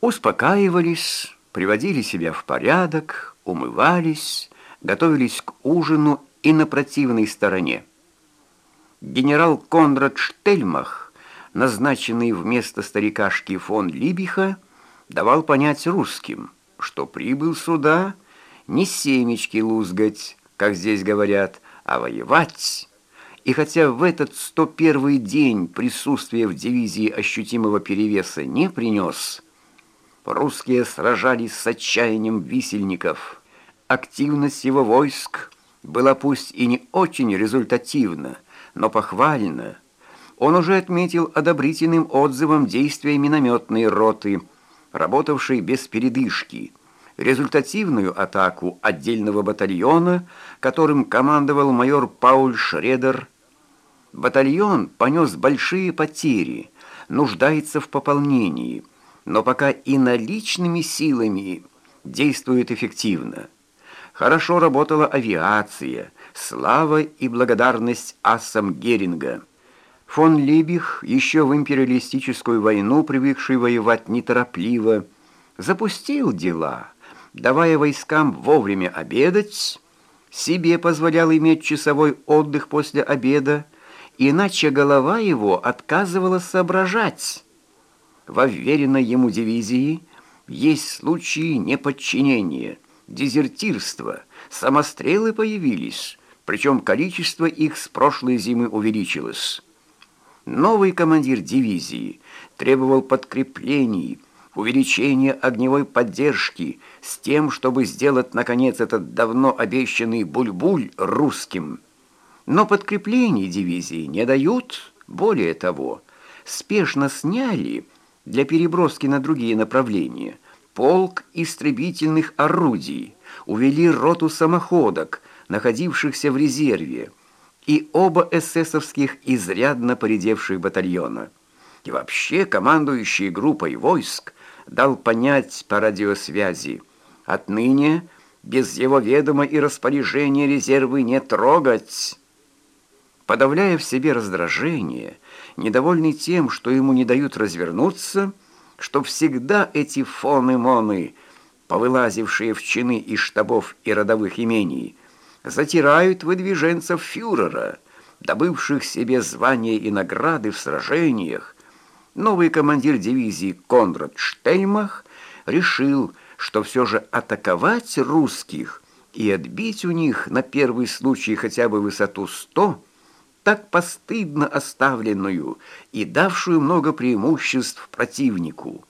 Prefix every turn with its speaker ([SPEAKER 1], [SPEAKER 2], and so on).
[SPEAKER 1] Успокаивались, приводили себя в порядок, умывались, готовились к ужину и на противной стороне. Генерал Конрад Штельмах, назначенный вместо старикашки фон Либиха, давал понять русским, что прибыл сюда не семечки лузгать, как здесь говорят, а воевать. И хотя в этот 101 день присутствие в дивизии ощутимого перевеса не принес, русские сражались с отчаянием висельников. Активность его войск была пусть и не очень результативна, но похвальна. Он уже отметил одобрительным отзывом действия минометной роты, работавшей без передышки – результативную атаку отдельного батальона, которым командовал майор Пауль Шредер. Батальон понес большие потери, нуждается в пополнении, но пока и наличными силами действует эффективно. Хорошо работала авиация, слава и благодарность асам Геринга. Фон Либих, еще в империалистическую войну привыкший воевать неторопливо, запустил дела – давая войскам вовремя обедать, себе позволял иметь часовой отдых после обеда, иначе голова его отказывала соображать. Во вверенной ему дивизии есть случаи неподчинения, дезертирства, самострелы появились, причем количество их с прошлой зимы увеличилось. Новый командир дивизии требовал подкреплений, увеличения огневой поддержки с тем, чтобы сделать, наконец, этот давно обещанный буль-буль русским. Но подкреплений дивизии не дают, более того, спешно сняли для переброски на другие направления полк истребительных орудий, увели роту самоходок, находившихся в резерве, и оба эсэсовских изрядно поредевших батальона. И вообще командующий группой войск дал понять по радиосвязи. Отныне без его ведома и распоряжения резервы не трогать. Подавляя в себе раздражение, недовольный тем, что ему не дают развернуться, что всегда эти фоны-моны, повылазившие в чины из штабов и родовых имений, затирают выдвиженцев фюрера, добывших себе звания и награды в сражениях, новый командир дивизии Конрад Штеймах решил, что все же атаковать русских и отбить у них на первый случай хотя бы высоту 100, так постыдно оставленную и давшую много преимуществ противнику –